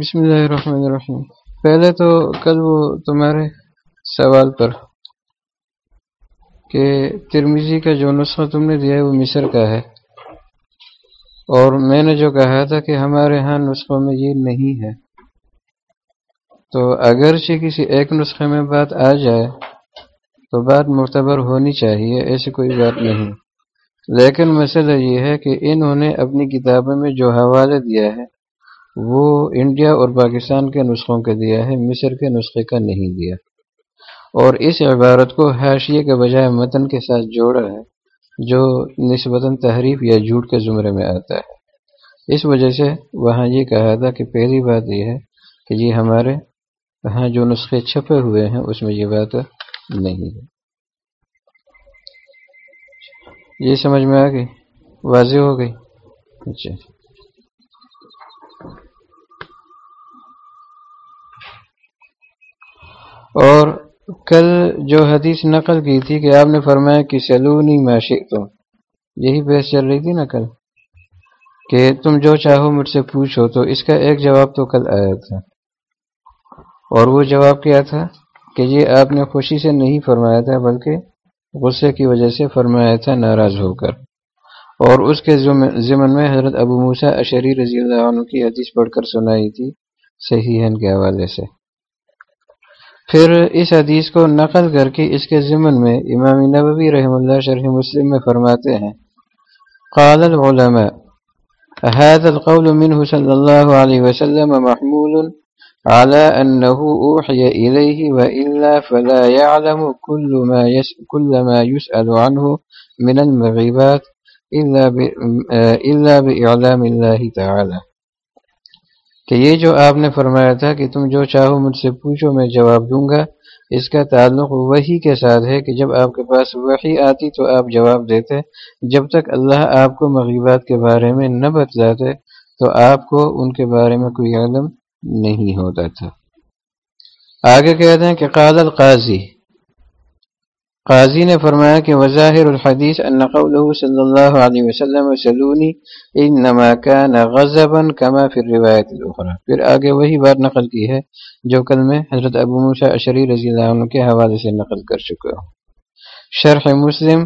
بسم اللہ الرحمن الرحیم۔ پہلے تو کل وہ تمہارے سوال پر کہ ترمیزی کا جو نسخہ تم نے دیا ہے وہ مصر کا ہے۔ اور میں نے جو کہا تھا کہ ہمارے ہاں نسخوں میں یہ نہیں ہے۔ تو اگرچہ کسی ایک نسخے میں بات آ جائے تو بات معتبر ہونی چاہیے، ایسی کوئی بات نہیں۔ لیکن مسئلہ یہ ہے کہ انہوں نے اپنی کتابوں میں جو حوالے دیا ہے وہ انڈیا اور پاکستان کے نسخوں کے دیا ہے، مصر کے نسخے کا نہیں دیا۔ اور اس عبارت کو حاشیے کے بجائے متن کے ساتھ جوڑا ہے، جو نسبتاً تحریف یا جھوٹ کے زمرے میں آتا ہے۔ اس وجہ سے وہاں یہ کہا تھا کہ پہلی بات یہ ہے کہ یہ ہمارے ہاں جو نسخے چھپے ہوئے ہیں، اس میں یہ بات نہیں ہے۔ یہ سمجھ میں آ گئی؟ واضح ہو گئی؟ اچھا۔ اور کل جو حدیث نقل کی تھی کہ آپ نے فرمایا کہ سلونی معاشی تو یہی بحث چل رہی تھی نا کل، کہ تم جو چاہو مجھ سے پوچھو، تو اس کا ایک جواب تو کل آیا تھا۔ اور وہ جواب کیا تھا؟ کہ یہ آپ نے خوشی سے نہیں فرمایا تھا، بلکہ غصے کی وجہ سے فرمایا تھا، ناراض ہو کر۔ اور اس کے ضمن میں حضرت ابو موسا اشری رضی اللہ عنہ کی حدیث پڑھ کر سنائی تھی صحیح کے حوالے سے۔ پھر اس حدیث کو نقل کر کے اس کے ضمن میں امام نبوی رحم اللہ شرح مسلم میں فرماتے ہیں۔ قال العلماء هذا القول منه صلى الله عليه وسلم محمول على أنه أوحي إليه وإلا فلا يعلم كل ما, يس كل ما يسأل عنه من المغيبات إلا, إلا بإعلام الله تعالى. کہ یہ جو آپ نے فرمایا تھا کہ تم جو چاہو مجھ سے پوچھو، میں جواب دوں گا۔ اس کا تعلق وہی کے ساتھ ہے کہ جب آپ کے پاس وہی آتی تو آپ جواب دیتے۔ جب تک اللہ آپ کو مغیبات کے بارے میں نہ بتلاتے تو آپ کو ان کے بارے میں کوئی علم نہیں ہوتا تھا۔ آگے کہتے ہیں کہ قال القاضی قاضی نے فرمایا کہ وظاہر الحدیث ان قوله صلی اللہ علیہ وسلم سلونی انما كان غضبا كما في الروایت الاخرى۔ پھر آگے وہی بات نقل کی ہے جو کل میں حضرت ابو موسیٰ اشری رضی اللہ عنہ کے حوالے سے نقل کر چکا ہوں۔ شرح مسلم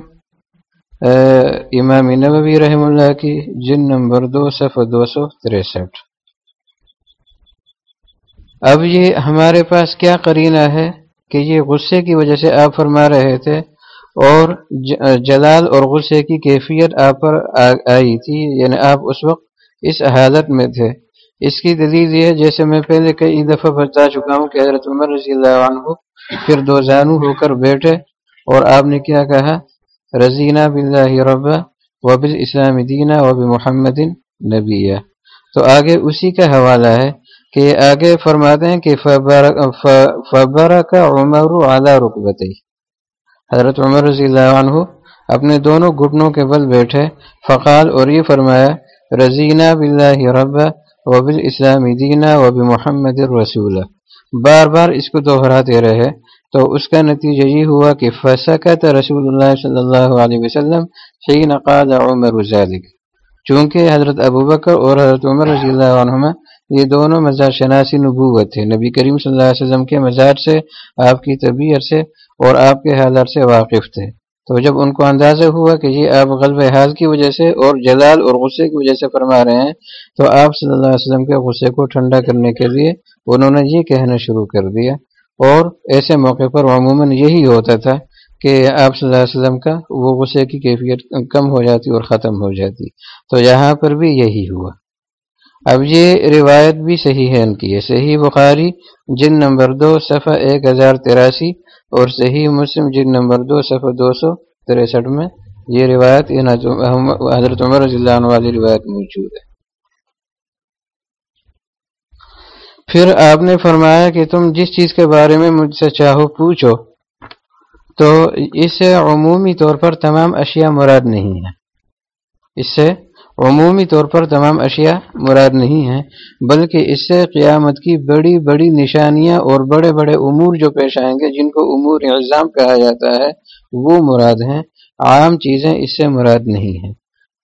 امام نبوی رحم اللہ کی جن نمبر دو، صفحہ دو سو تریسٹھ۔ اب یہ ہمارے پاس کیا قرینہ ہے؟ کہ یہ غصے کی وجہ سے آپ فرما رہے تھے اور جلال اور غصے کی کیفیت آپ پر آئی تھی یعنی آپ اس وقت اس حالت میں تھے۔ اس کی دلیل یہ جیسے میں پہلے کئی دفعہ بتا چکا ہوں کہ حضرت عمر رضی اللہ عنہ پھر دو زانو ہو کر بیٹھے اور آپ نے کیا کہا؟ رضینہ بلّہ ربا وب اسلام دینہ وب محمد نبیہ تو آگے اسی کا حوالہ ہے کہ آگے فرماتے ہیں کہ فبر کا عمر اعلیٰ رقبت حضرت عمر رضی اللہ عنہ اپنے دونوں گھٹنوں کے بل بیٹھے۔ فقال، اور یہ فرمایا رضینہ بلّہ رب وب الاسلام دینہ وب محمد الرسول۔ بار بار اس کو دوہراتے رہے۔ تو اس کا نتیجہ یہ ہوا کہ فسکت رسول اللہ صلی اللہ علیہ وسلم حین قال عمر ذلك چونکہ حضرت ابو بکر اور حضرت عمر رضی اللہ عنہ یہ دونوں مزار شناسی نبوت تھے۔ نبی کریم صلی اللہ علیہ وسلم کے مزار سے آپ کی طبیعت سے اور آپ کے حالات سے واقف تھے۔ تو جب ان کو اندازہ ہوا کہ یہ آپ غلب حال کی وجہ سے اور جلال اور غصے کی وجہ سے فرما رہے ہیں، تو آپ صلی اللہ علیہ وسلم کے غصے کو ٹھنڈا کرنے کے لیے انہوں نے یہ کہنا شروع کر دیا۔ اور ایسے موقع پر عموماً یہی ہوتا تھا کہ آپ صلی اللہ علیہ وسلم کا وہ غصے کی کیفیت کم ہو جاتی اور ختم ہو جاتی۔ تو یہاں پر بھی یہی ہوا۔ اب یہ روایت بھی صحیح ہے ان کی ہے صحیح بخاری جن نمبر دو، صفحہ ایک ہزار تراسی اور صحیح مسلم جن نمبر دو، صفحہ دو سو تریسٹھ میں یہ روایت حضرت عمر رضی اللہ عنہ والی روایت موجود ہے۔ پھر آپ نے فرمایا کہ تم جس چیز کے بارے میں مجھ سے چاہو پوچھو، تو اس سے عمومی طور پر تمام اشیاء مراد نہیں ہے اس سے عمومی طور پر تمام اشیاء مراد نہیں ہیں، بلکہ اس سے قیامت کی بڑی بڑی نشانیاں اور بڑے بڑے امور جو پیش آئیں گے، جن کو امور الزام کہا جاتا ہے، وہ مراد ہیں۔ عام چیزیں اس سے مراد نہیں ہیں۔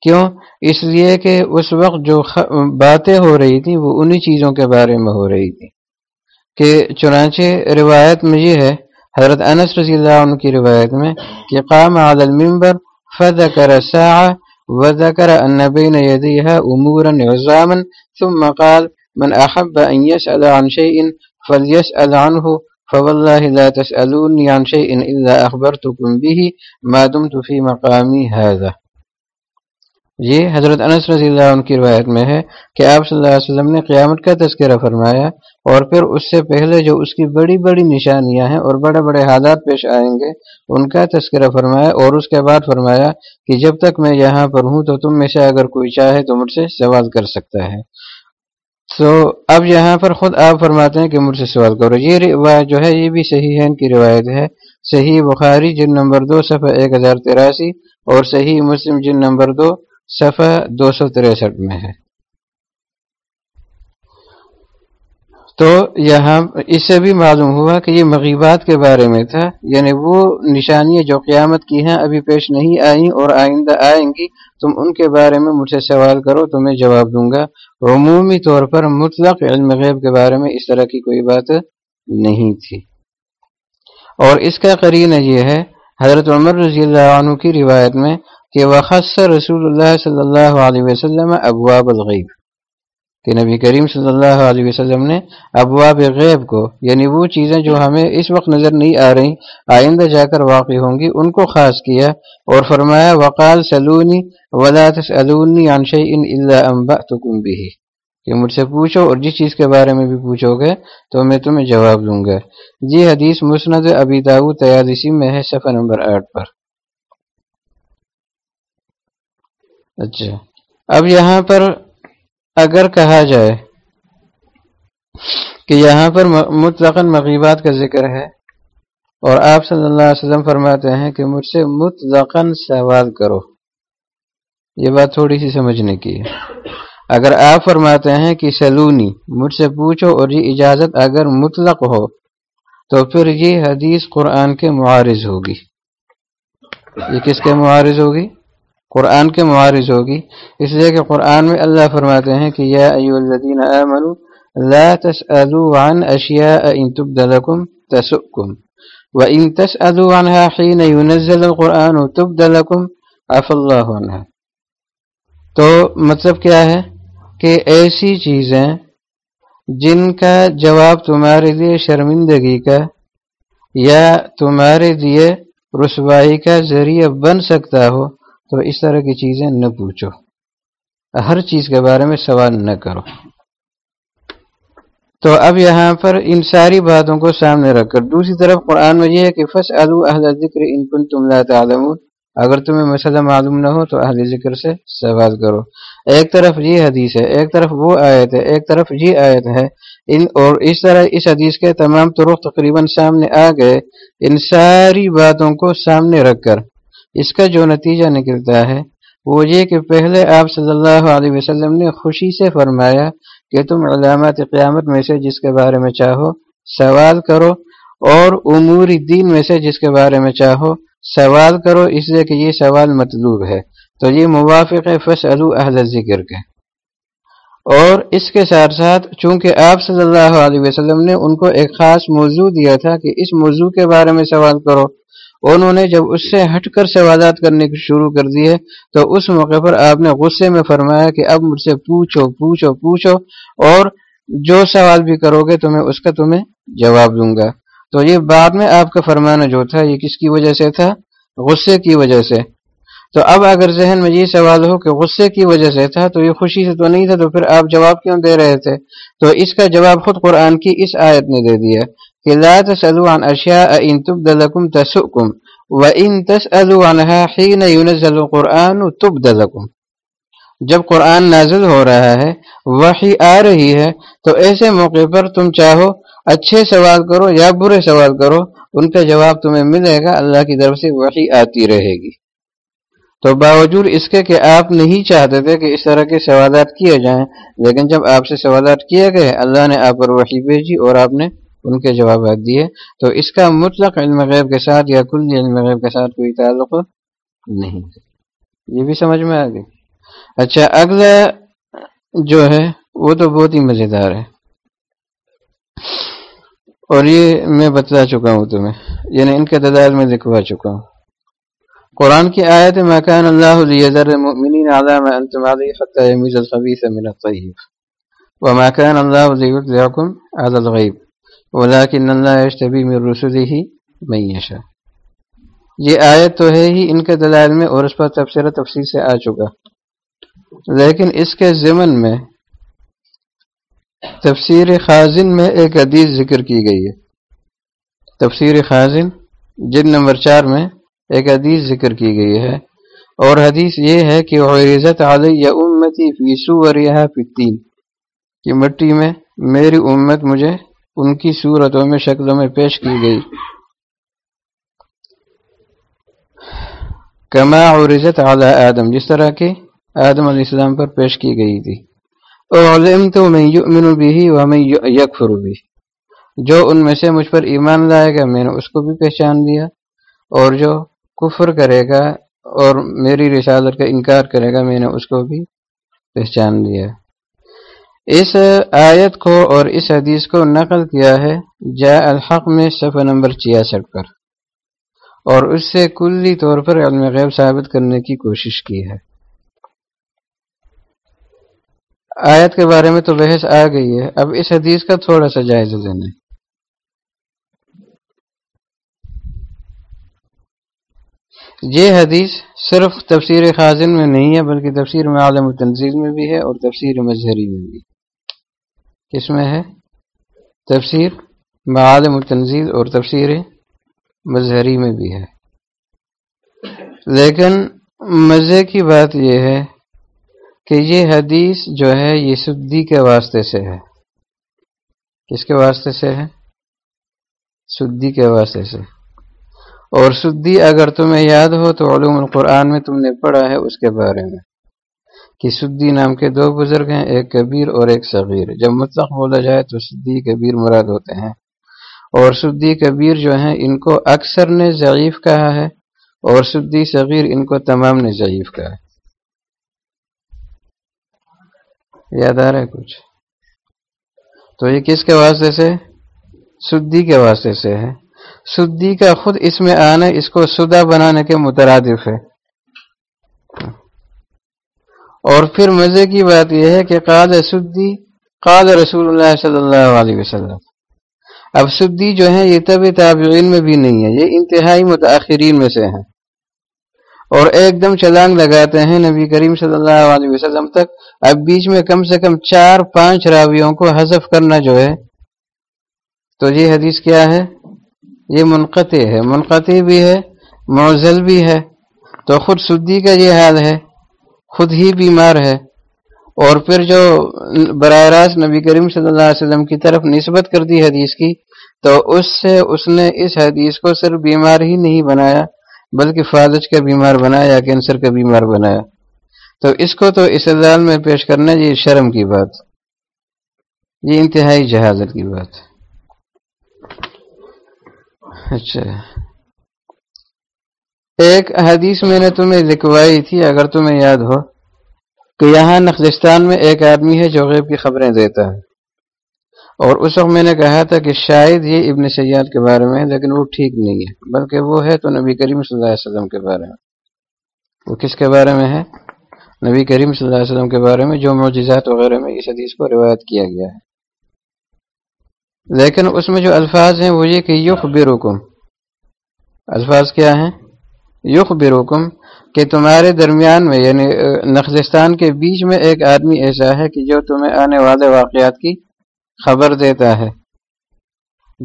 کیوں؟ اس لیے کہ اس وقت جو خ... باتیں ہو رہی تھیں، وہ انہی چیزوں کے بارے میں ہو رہی تھی کہ چنانچہ روایت میں یہ ہے، حضرت انس رضی اللہ عنہ کی روایت میں، کہ قام علی المنبر فذکر الساعة وذكر أن بين يديها أمورا عزاما ثم قال من أحب أن يسأل عن شيء فليسأل عنه، فوالله لا تسألوني عن شيء إلا أخبرتكم به ما دمت في مقامي هذا. یہ حضرت انس رضی اللہ عنہ کی روایت میں ہے کہ آپ صلی اللہ علیہ وسلم نے قیامت کا تذکرہ فرمایا اور پھر اس سے پہلے جو اس کی بڑی بڑی نشانیاں ہیں اور بڑے بڑے حالات پیش آئیں گے، ان کا تذکرہ فرمایا اور اس کے بعد فرمایا کہ جب تک میں یہاں پر ہوں تو تم میں سے اگر کوئی چاہے تو مجھ سے سوال کر سکتا ہے۔ تو اب یہاں پر خود آپ فرماتے ہیں کہ مجھ سے سوال کرو۔ یہ روایت جو ہے، یہ بھی صحیح ہے ان کی روایت ہے۔ صحیح بخاری جن نمبر دو، صفحہ ایک ہزار تراسی اور صحیح مسلم جن نمبر دو صفحہ دو سو تریسٹھ میں ہے۔ تو یہاں اس سے بھی معلوم ہوا کہ یہ مغیبات کے بارے میں تھا یعنی وہ نشانیاں جو قیامت کی ہیں ابھی پیش نہیں آئیں اور آئندہ آئیں گی، تم ان کے بارے میں مجھ سے سوال کرو تو میں جواب دوں گا۔ عمومی طور پر مطلق علم غیب کے بارے میں اس طرح کی کوئی بات نہیں تھی۔ اور اس کا قرینہ یہ ہے، حضرت عمر رضی اللہ عنہ کی روایت میں کہ وخص رسول اللہ صلی اللہ علیہ وسلم ابواب الغیب، کہ نبی کریم صلی اللہ علیہ وسلم نے ابواب غیب کو یعنی وہ چیزیں جو ہمیں اس وقت نظر نہیں آ رہی، آئندہ جا کر واقع ہوں گی، ان کو خاص کیا اور فرمایا، وقال سلونی ولا تسألونی عن شيء الا انبأتكم به۔ کہ مجھ سے پوچھو اور جس چیز کے بارے میں بھی پوچھو گے، تو میں تمہیں جواب دوں گا۔ جی حدیث مسند ابی داود تیادسی میں ہے، صفحہ نمبر آٹھ پر۔ اچھا۔ اب یہاں پر اگر کہا جائے کہ یہاں پر مطلق مغیبات کا ذکر ہے اور آپ صلی اللہ علیہ وسلم فرماتے ہیں کہ مجھ سے مطلق سوال کرو۔ یہ بات تھوڑی سی سمجھنے کی ہے۔ اگر آپ فرماتے ہیں کہ سلونی، مجھ سے پوچھو اور یہ اجازت اگر مطلق ہو تو پھر یہ حدیث قرآن کے معارض ہوگی۔ یہ کس کے معارض ہوگی؟ قرآن کے معارض ہوگی۔ اس لیے کہ قرآن میں اللہ فرماتے ہیں کہ یا ایو الذین آمنوا لا تسألوا عن اشیاء ان تبد لکم تسؤکم۔ وان تسألوا عنها حين ينزل القرآن تبد لکم عف اللہ عنها تو مطلب کیا ہے کہ ایسی چیزیں جن کا جواب تمہارے لیے شرمندگی کا یا تمہارے لیے رسوائی کا ذریعہ بن سکتا ہو تو اس طرح کی چیزیں نہ پوچھو۔ ہر چیز کے بارے میں سوال نہ کرو۔ تو اب یہاں پر ان ساری باتوں کو سامنے رکھ کر۔ دوسری طرف قرآن میں یہ ہے کہ فص اہل ذکر ان کن تم تعلمون۔ اگر تمہیں مسئلہ معلوم نہ ہو تو اہل ذکر سے سوال کرو۔ ایک طرف یہ حدیث ہے، ایک طرف وہ آیت ہے، ایک طرف یہ آیت ہے۔ ان اور اس طرح اس حدیث کے تمام طرق تقریباً سامنے آ گئے۔ ان ساری باتوں کو سامنے رکھ کر۔ اس کا جو نتیجہ نکلتا ہے، وہ یہ کہ پہلے آپ صلی اللہ علیہ وسلم نے خوشی سے فرمایا کہ تم علامات قیامت میں سے جس کے بارے میں چاہو، سوال کرو اور امور دین میں سے جس کے بارے میں چاہو، سوال کرو۔ اس لیے کہ یہ سوال مطلوب ہے۔ تو یہ موافق فص اہل ذکر کے۔ اور اس کے ساتھ ساتھ چونکہ آپ صلی اللہ علیہ وسلم نے ان کو ایک خاص موضوع دیا تھا کہ اس موضوع کے بارے میں سوال کرو انہوں نے جب اس سے ہٹ کر سوالات کرنے کی شروع کر دیے تو اس موقع پر آپ نے غصے میں فرمایا کہ اب مجھ سے پوچھو پوچھو پوچھو اور جو سوال بھی کرو گے تو میں اس کا تمہیں جواب دوں گا۔ تو یہ بعد میں آپ کا فرمانا جو تھا، یہ کس کی وجہ سے تھا؟ غصے کی وجہ سے۔ تو اب اگر ذہن میں یہ سوال ہو کہ غصے کی وجہ سے تھا تو یہ خوشی سے تو نہیں تھا تو پھر آپ جواب کیوں دے رہے تھے؟ تو اس کا جواب خود قرآن کی اس آیت نے دے دیا۔ کہ لا تسألوا عن اشیاء ان تبد لکم تسؤکم وَإِن تَسْأَلُوا عَنْهَا حِينَ يُنَزَّلُ الْقُرْآنُ تُبْدَ لَكُمْ۔ جب قرآن نازل ہو رہا ہے، وحی آ رہی ہے، تو ایسے موقع پر تم چاہو اچھے سوال کرو یا برے سوال کرو، ان کا جواب تمہیں ملے گا، اللہ کی طرف سے وحی آتی رہے گی۔ تو باوجود اس کے کہ آپ نہیں چاہتے تھے کہ اس طرح کے سوالات کیے جائیں، لیکن جب آپ سے سوالات کیے گئے، اللہ نے آپ پر وحی بھیجی اور آپ نے ان کے جوابات دیے۔ تو اس کا مطلق علم غیب کے ساتھ یا کل علم غیب کے ساتھ کوئی تعلق نہیں۔ یہ بھی سمجھ میں آ گئی۔ اچھا اگلا جو ہے، وہ تو بہت ہی مزیدار ہے۔ اور یہ میں بتلا چکا ہوں تمہیں یعنی ان کے دلائل میں لکھوا چکا ہوں۔ قرآن کی آیت مکان اللہ لیذر المؤمنین علی ما انتم علی حتی یمیز الخبیث من الطیب، وما كان الله ليطلعكم على الغیب. ولكن اللہ يشتبی من رسله من يشاء یہ آیت تو ہے ہی ان کے دلائل میں اور اس پر تفسیر تفصیل سے آ چکا۔ لیکن اس کے ضمن میں تفسیر خازن میں ایک حدیث ذکر کی گئی ہے۔ تفسیر خازن جن نمبر چار میں ایک حدیث ذکر کی گئی ہے۔ اور حدیث یہ ہے کہ عزت علیہ امتی فیسو فتین کی مٹی میں میری امت مجھے ان کی صورتوں میں شکلوں میں پیش کی گئی۔ کما عرضت علی آدم، جس طرح کہ آدم علیہ السلام پر پیش کی گئی تھی۔ علمت من يؤمن به ومن يكفر به۔ جو ان میں سے مجھ پر ایمان لائے گا، میں نے اس کو بھی پہچان لیا۔ اور جو کفر کرے گا اور میری رسالت کا انکار کرے گا، میں نے اس کو بھی پہچان لیا۔ اس آیت کو اور اس حدیث کو نقل کیا ہے جا الحق میں صفحہ نمبر چھیاسٹھ پر۔ اور اس سے کلی طور پر علم غیب ثابت کرنے کی کوشش کی ہے۔ آیت کے بارے میں تو بحث آ گئی ہے۔ اب اس حدیث کا تھوڑا سا جائزہ لینا یہ حدیث صرف تفسیر خازن میں نہیں ہے، بلکہ تفسیر میں عالم تنظیل میں بھی ہے اور تفسیر مظہری میں بھی۔ کس میں ہے تفسیر معالم تنظیل اور تفسیر مظہری میں بھی ہے۔ لیکن مزے کی بات یہ ہے کہ یہ حدیث جو ہے، یہ سدی کے واسطے سے ہے۔ کس کے واسطے سے ہے؟ سدی کے واسطے سے۔ اور سدی اگر تمہیں یاد ہو تو علوم القرآن میں تم نے پڑھا ہے اس کے بارے میں۔ کہ سدی نام کے دو بزرگ ہیں، ایک کبیر اور ایک صغیر۔ جب مطلق بولا جائے تو سدی کبیر مراد ہوتے ہیں۔ اور سدی کبیر جو ہیں، ان کو اکثر نے ضعیف کہا ہے اور سدی صغیر ان کو تمام نے ضعیف کہا ہے۔ یاد آ رہا ہے کچھ؟ تو یہ کس کے واسطے سے؟ سدی کے واسطے سے ہے۔ سدی کا خود اس میں آنا اس کو سدا بنانے کے مترادف ہے۔ اور پھر مزے کی بات یہ ہے کہ قاد سدی، قاد رسول اللہ صلی اللہ علیہ وسلم۔ اب سدی جو ہے یہ طب تابعین میں بھی نہیں ہے یہ انتہائی متاثرین میں سے ہیں۔ اور ایک دم چلانگ لگاتے ہیں نبی کریم صلی اللہ علیہ وسلم تک۔ اب بیچ میں کم سے کم چار پانچ راویوں کو حذف کرنا جو ہے۔ تو یہ حدیث کیا ہے؟ یہ منقطع ہے۔ منقطع بھی ہے، معزل بھی ہے۔ تو خود سدی کا یہ حال ہے۔ خود ہی بیمار ہے۔ اور پھر جو براہ راست نبی کریم صلی اللہ علیہ وسلم کی طرف نسبت کر دی حدیث کی، تو اس سے اس نے اس حدیث کو صرف بیمار ہی نہیں بنایا، بلکہ فالج کا بیمار بنایا، یا کینسر کا بیمار بنایا۔ تو اس کو تو اس ادال میں پیش کرنا یہ شرم کی بات۔ یہ انتہائی جہازت کی بات۔ اچھا۔ ایک حدیث میں نے تمہیں لکھوائی تھی، اگر تمہیں یاد ہو، کہ یہاں نقلستان میں ایک آدمی ہے جو غیب کی خبریں دیتا ہے۔ اور اس وقت میں نے کہا تھا کہ شاید یہ ابن سیاد کے بارے میں لیکن وہ ٹھیک نہیں ہے، بلکہ وہ ہے تو نبی کریم صلی اللہ علیہ وسلم کے بارے میں۔ وہ کس کے بارے میں ہے؟ نبی کریم صلی اللہ علیہ وسلم کے بارے میں، جو معجزات وغیرہ میں اس حدیث کو روایت کیا گیا ہے۔ لیکن اس میں جو الفاظ ہیں، وہ یہ کہ یخ الفاظ کیا ہیں؟ یخ برکم کہ تمہارے درمیان میں یعنی نخلستان کے بیچ میں ایک آدمی ایسا ہے کہ جو تمہیں آنے والے واقعات کی خبر دیتا ہے۔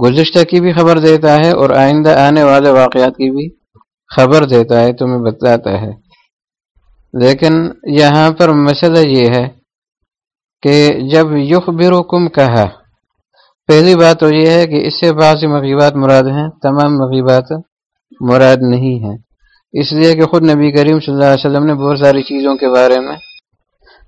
گزشتہ کی بھی خبر دیتا ہے اور آئندہ آنے والے واقعات کی بھی خبر دیتا ہے، تمہیں بتلاتا ہے۔ لیکن یہاں پر مسئلہ یہ ہے کہ جب یخ برکم کہا، پہلی بات تو یہ ہے کہ اس سے بعض مغیبات مراد ہیں، تمام مغیبات مراد نہیں ہیں۔ اس لیے کہ خود نبی کریم صلی اللہ علیہ وسلم نے بہت ساری چیزوں کے بارے میں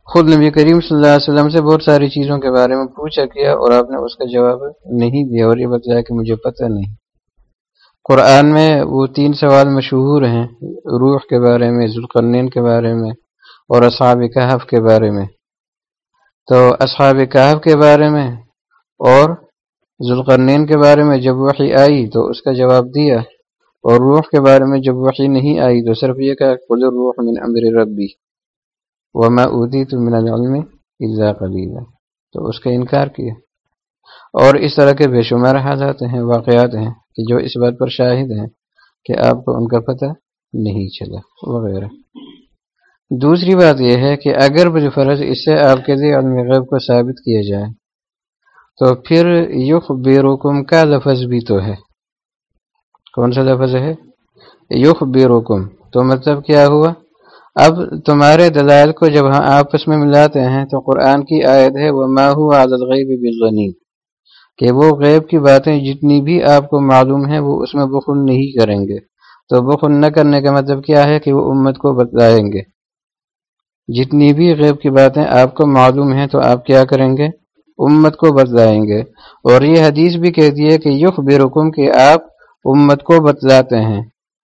خود نبی کریم صلی اللہ علیہ وسلم سے بہت ساری چیزوں کے بارے میں پوچھا کیا اور آپ نے اس کا جواب نہیں دیا اور یہ بتایا کہ مجھے پتہ نہیں۔ قرآن میں وہ تین سوال مشہور ہیں، روح کے بارے میں، ذوالقرنین کے بارے میں اور اصحاب کہف کے بارے میں۔ تو اصحاب کہف کے بارے میں اور ذوالقرنین کے بارے میں جب وحی آئی تو اس کا جواب دیا۔ اور روح کے بارے میں جب وحی نہیں آئی تو صرف یہ کہا قل الروح من امر ربی وما اوتیت من العلم الا قلیلا۔ تو اس کا انکار کیا۔ اور اس طرح کے بے شمار حالات ہیں، واقعات ہیں کہ جو اس بات پر شاہد ہیں کہ آپ کو ان کا پتہ نہیں چلا وغیرہ۔ دوسری بات یہ ہے کہ اگر بالفرض اس سے آپ کے لیے علم غیب کو ثابت کیا جائے، تو پھر یخ بے رکم کا لفظ بھی تو ہے۔ کون سا لفظ ہے؟ یخ بے تو مطلب کیا ہوا؟ اب تمہارے دلائل کو جب ہم آپس میں ملاتے ہیں تو قرآن کی آیت ہے وہ ماہو عادل غیب کہ وہ غیب کی باتیں جتنی بھی آپ کو معلوم ہیں، وہ اس میں بخل نہیں کریں گے. تو بخل نہ کرنے کا مطلب کیا ہے؟ کہ وہ امت کو بتلائیں گے. جتنی بھی غیب کی باتیں آپ کو معلوم ہیں تو آپ کیا کریں گے؟ امت کو بتلائیں گے. اور یہ حدیث بھی کہتی ہے کہ یخ بے کہ آپ امت کو بتلاتے ہیں۔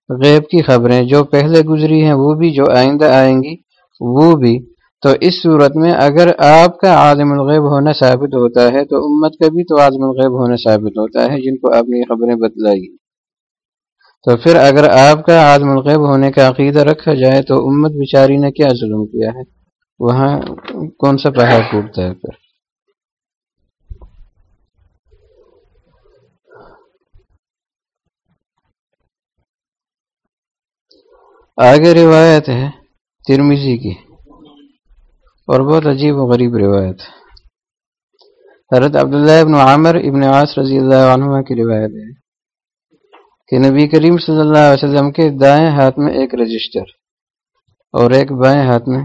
غیب کی خبریں جو پہلے گزری ہیں، وہ بھی جو آئندہ آئیں گی، وہ بھی۔ تو اس صورت میں اگر آپ کا عالم الغیب ہونا ثابت ہوتا ہے، تو امت کا بھی تو عالم الغیب ہونا ثابت ہوتا ہے، جن کو آپ نے خبریں بتلائی۔ تو پھر اگر آپ کا عالم الغیب ہونے کا عقیدہ رکھا جائے، تو امت بیچاری نے کیا ظلم کیا ہے؟ وہاں کون سا پہاڑ ٹوٹتا ہے پھر؟ آگے روایت ہے ترمیزی کی اور بہت عجیب و غریب روایت حضرت عبداللہ ابن عامر ابن عاص رضی اللہ عنہ کی روایت ہے کہ نبی کریم صلی اللہ علیہ وسلم کے دائیں ہاتھ میں ایک رجسٹر اور ایک بائیں ہاتھ میں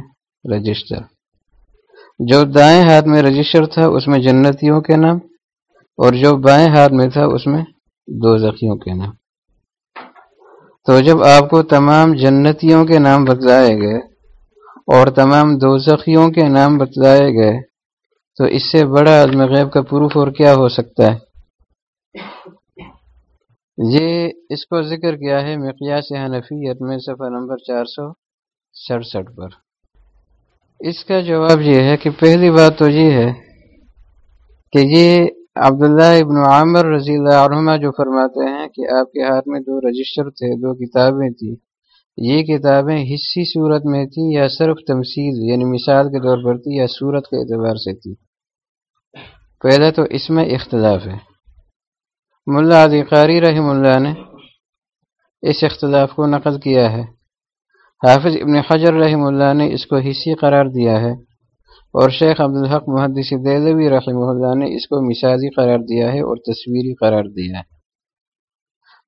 رجسٹر۔ جو دائیں ہاتھ میں رجسٹر تھا، اس میں جنتیوں کے نام اور جو بائیں ہاتھ میں تھا، اس میں دو کے نام۔ تو جب آپ کو تمام جنتیوں کے نام بتلائے گئے اور تمام دوزخیوں کے نام بتلائے گئے، تو اس سے بڑا عالم غیب کا پروف اور کیا ہو سکتا ہے؟ یہ اس کو ذکر کیا ہے مقیاس حنفیت میں صفحہ نمبر چار سو سڑسٹھ پر۔ اس کا جواب یہ ہے کہ پہلی بات تو یہ ہے کہ یہ عبداللہ ابن عامر رضی اللہ عنہ جو فرماتے ہیں کہ آپ کے ہاتھ میں دو رجسٹر تھے، دو کتابیں تھیں۔ یہ کتابیں حصی صورت میں تھیں یا صرف تمثیل یعنی مثال کے طور پر تھی یا صورت کے اعتبار سے تھی۔ پہلے تو اس میں اختلاف ہے۔ ملا علی قاری رحم اللہ نے اس اختلاف کو نقل کیا ہے۔ حافظ ابن حجر رحم اللہ نے اس کو حصی قرار دیا ہے۔ اور شیخ عبدالحق محدث دہلوی رحمہ اللہ نے اس کو مثالی قرار دیا ہے اور تصویری قرار دیا ہے۔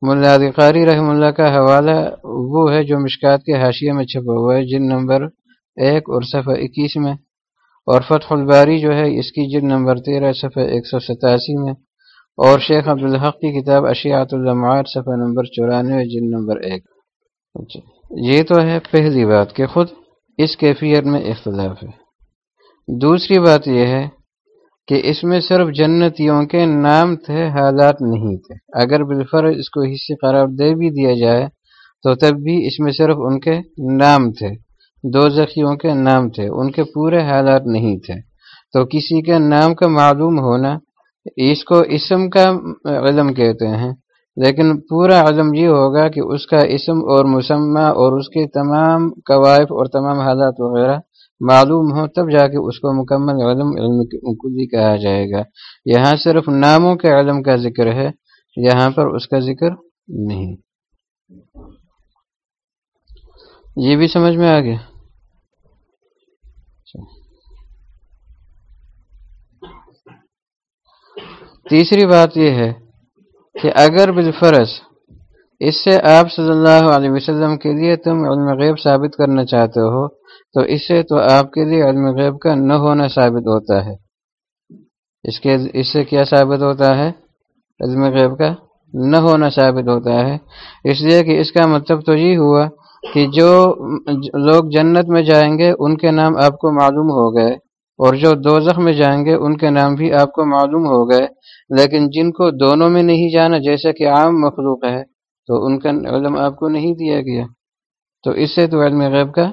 ملا قاری رحم اللہ کا حوالہ وہ ہے جو مشکات کے حاشیے میں چھپا ہوا ہے جن نمبر ایک اور صفحہ اکیس میں۔ اور فتح الباری جو ہے اس کی جن نمبر تیرہ صفحہ ایک سو ستاسی میں۔ اور شیخ عبدالحق کی کتاب اشیات اللمعات صفحہ نمبر چورانوے جن نمبر ایک۔ اچھا، یہ تو ہے پہلی بات کہ خود اس کیفیت میں اختلاف ہے۔ دوسری بات یہ ہے کہ اس میں صرف جنتیوں کے نام تھے، حالات نہیں تھے۔ اگر بالفر اس کو حصے قرار دے بھی دیا جائے، تو تب بھی اس میں صرف ان کے نام تھے دو زخیوں کے نام تھے، ان کے پورے حالات نہیں تھے۔ تو کسی کے نام کا معلوم ہونا، اس کو اسم کا علم کہتے ہیں لیکن پورا علم یہ ہوگا کہ اس کا اسم اور مسمہ اور اس کے تمام قوائف اور تمام حالات وغیرہ معلوم ہو تب جا کے اس کو مکمل علم علم کلی کہا جائے گا۔ یہاں صرف ناموں کے علم کا ذکر ہے، یہاں پر اس کا ذکر نہیں۔ یہ بھی سمجھ میں آ گیا؟ تیسری بات یہ ہے کہ اگر بالفرض اس سے آپ صلی اللہ علیہ وسلم کے لیے تم علم غیب ثابت کرنا چاہتے ہو، تو اس سے تو آپ کے لیے علم غیب کا نہ ہونا ثابت ہوتا ہے۔ اس کے، اس سے کیا ثابت ہوتا ہے؟ علم غیب کا نہ ہونا ثابت ہوتا ہے۔ اس لیے کہ اس کا مطلب تو یہ ہوا کہ جو لوگ جنت میں جائیں گے، ان کے نام آپ کو معلوم ہو گئے، اور جو دوزخ میں جائیں گے، ان کے نام بھی آپ کو معلوم ہو گئے۔ لیکن جن کو دونوں میں نہیں جانا، جیسا کہ عام مخلوق ہے، تو ان کا علم آپ کو نہیں دیا گیا۔ تو اس سے تو علم غیب کا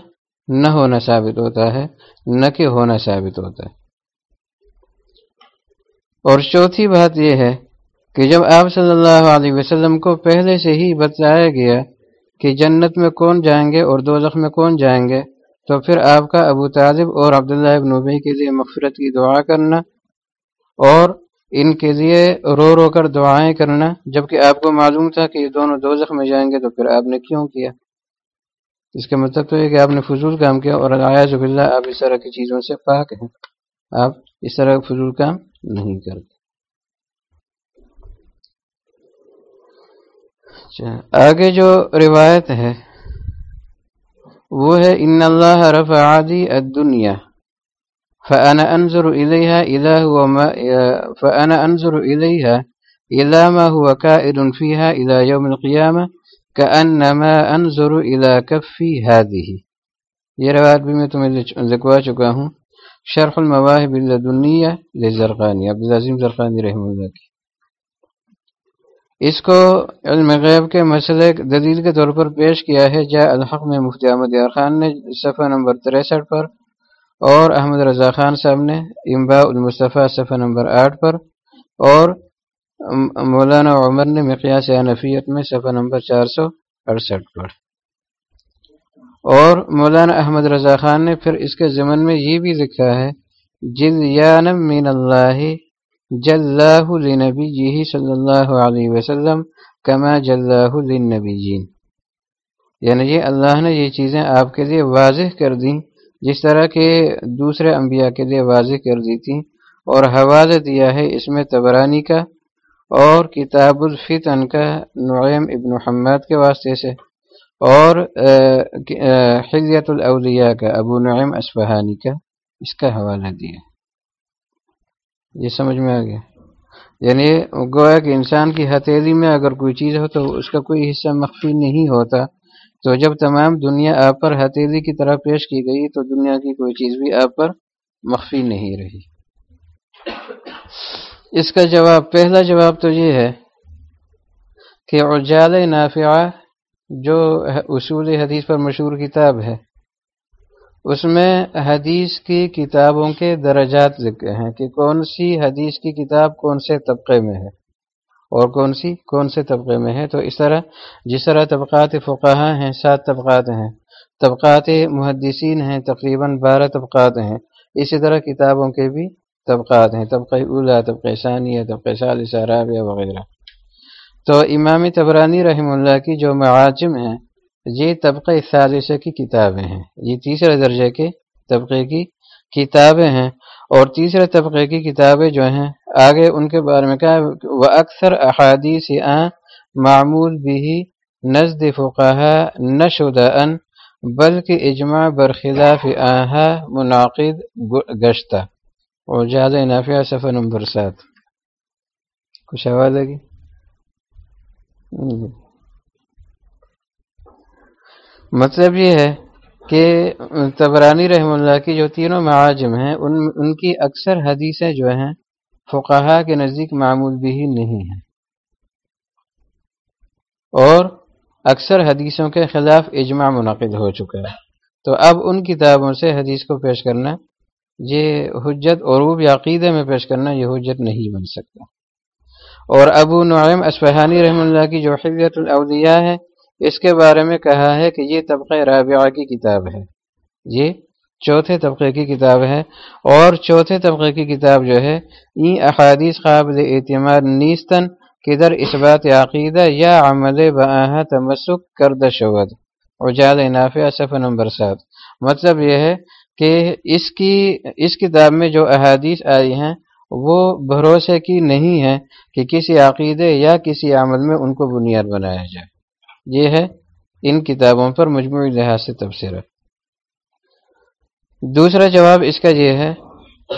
نہ ہونا ثابت ہوتا ہے، نہ کہ ہونا ثابت ہوتا ہے۔ اور چوتھی بات یہ ہے کہ جب آپ صلی اللہ علیہ وسلم کو پہلے سے ہی بتایا گیا کہ جنت میں کون جائیں گے اور دو میں کون جائیں گے، تو پھر آپ کا ابو طالب اور عبداللہ ابن نبی کے لیے مغفرت کی دعا کرنا اور ان کے لیے رو رو کر دعائیں کرنا۔ جبکہ آپ کو معلوم تھا کہ یہ دونوں دو میں جائیں گے تو پھر آپ نے کیوں کیا؟ اس کا مطلب تو ہے کہ آپ نے فضول کام کیا اور آیاز اللہ آپ اس طرح کی چیزوں سے پاک ہیں۔ آپ اس طرح فضول کام نہیں کرتے۔ اچھا، آگے جو روایت ہے وہ ہے ان اللہ رفع عادی الدنیا فانا انظر الیہا اذا هو ما فانا انظر الیہا الى ما هو كائن فيها الى يوم القيامه كانما انظر الى كفي هذه. یہ روایت بھی میں تمہیں لکھوا چکا ہوں۔ شرح المواہب اللدنیہ لزرقانی عبدالعظیم زرقانی رحمہ اللہ کی۔ اس کو علم غیب کے مسئلے دلیل کے طور پر پیش کیا ہے، جا الحق میں مفتی احمد یار خان نے صفحہ نمبر تریسٹھ پر اور احمد رضا خان صاحب نے امبا المصطفیٰ صفحہ نمبر آٹھ پر اور مولانا عمر نے مقیاس انفیت میں صفحہ نمبر چار سو اڑسٹھ پر۔ اور مولانا احمد رضا خان نے پھر اس کے ضمن میں یہ بھی لکھا ہے جل یانم مین اللہ جلاہ لنبی جی صلی اللہ علیہ وسلم کما جلاہ لنبی جین یعنی یہ اللہ نے یہ چیزیں آپ کے لیے واضح کر دیں۔ جس طرح کے دوسرے انبیاء کے لیے واضح کر دی تھیں اور حوالہ دیا ہے اس میں تبرانی کا اور کتاب الفتن کا نعیم ابن محمد کے واسطے سے اور حلیت الاولیاء کا، ابو نعیم اسفہانی کا اس کا حوالہ دیا یہ سمجھ میں آ گیا۔ یعنی گویا کہ انسان کی ہتھیلی میں اگر کوئی چیز ہو تو اس کا کوئی حصہ مخفی نہیں ہوتا۔ تو جب تمام دنیا آپ پر ہتھیلی کی طرح پیش کی گئی تو دنیا کی کوئی چیز بھی آپ پر مخفی نہیں رہی۔ اس کا جواب، پہلا جواب تو یہ ہے کہ اجال نافعہ جو اصول حدیث پر مشہور کتاب ہے، اس میں حدیث کی کتابوں کے درجات ذکر ہیں کہ کون سی حدیث کی کتاب کون سے طبقے میں ہے۔ اور کون سی؟ کون سے طبقے میں ہے تو اس طرح، جس طرح طبقات فقہ ہیں، سات طبقات ہیں۔ طبقات محدثین ہیں، تقریباً بارہ طبقات ہیں۔ اسی طرح کتابوں کے بھی طبقات ہیں، طبقہ اولا طبقہ ثانیہ، طبقہ ثالثہ، رابعہ وغیرہ۔ تو امام تبرانی رحم اللہ کی جو معاجم ہیں، یہ طبقہ ثالثہ کی کتابیں ہیں۔ یہ تیسرے درجے کے طبقے کی کتابیں ہیں۔ اور تیسرے طبقے کی کتابیں جو ہیں، آگے ان کے بارے میں کہا وہ اکثر احادیث معمول بھی نزد فقہ نشدہ ان بلکہ اجماع برخلاف آہا منعقد گشتہ۔ اور زیادہ نافیہ صفحہ نمبر سات۔ کچھ آواز لگی مطلب یہ ہے کہ تبرانی رحم اللہ کی جو تینوں معاجم ہیں، ان ان کی اکثر حدیثیں جو ہیں، فقہا کے نزدیک معمول بھی ہی نہیں ہیں۔ اور اکثر حدیثوں کے خلاف اجماع منعقد ہو چکا ہے۔ تو اب ان کتابوں سے حدیث کو پیش کرنا، یہ حجت اور وہ بھی عقیدے میں پیش کرنا یہ حجت نہیں بن سکتا۔ اور ابو نعیم اسفہانی رحم اللہ کی جو حبیت الاودیاء ہے اس کے بارے میں کہا ہے کہ یہ طبقہ رابعہ کی کتاب ہے۔ یہ چوتھے طبقے کی کتاب ہے اور چوتھے طبقے کی کتاب جو ہے این احادیث قابل اعتماد نیستن کدھر اس بات عقیدہ یا عمل بآہ تمسک کرد شود۔ اور جال نافع صفحہ نمبر سات۔ مطلب یہ ہے کہ اس کی، اس کتاب میں جو احادیث آئی ہیں، وہ بھروسے کی نہیں ہے کہ کسی عقیدے یا کسی عمل میں ان کو بنیاد بنایا جائے۔ یہ ہے، ان کتابوں پر مجموعی لحاظ سے تبصرہ۔ دوسرا جواب اس کا یہ ہے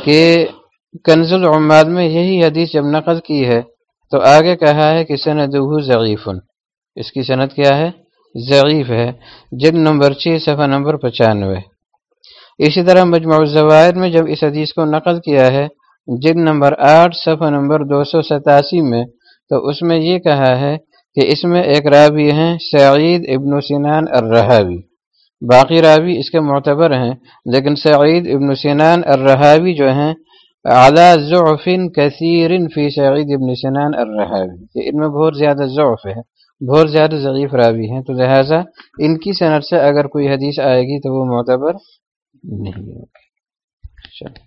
کہ کنز العماد میں یہی حدیث جب نقل کی ہے تو آگے کہا ہے کہ سند ضعیف۔ اس کی صنعت کیا ہے؟ ضعیف ہے۔ جد نمبر چھ، صفحہ نمبر پچانوے۔ اسی طرح مجموع الزوائد میں جب اس حدیث کو نقل کیا ہے جد نمبر آٹھ، صفحہ نمبر دو سو ستاسی میں، تو اس میں یہ کہا ہے کہ اس میں ایک راوی ہیں سعید ابن سنان الرحاوی باقی راوی اس کے معتبر ہیں، لیکن سعید ابن سنان الرحاوی جو ہیں اعلیٰ ضعف کثیر فی سعید ابن سنان الرحاوی ان میں بہت زیادہ ضعف ہے بہت زیادہ ضعیف راوی ہیں، تو لہٰذا ان کی صنعت سے اگر کوئی حدیث آئے گی تو وہ معتبر نہیں ہوگی چلو۔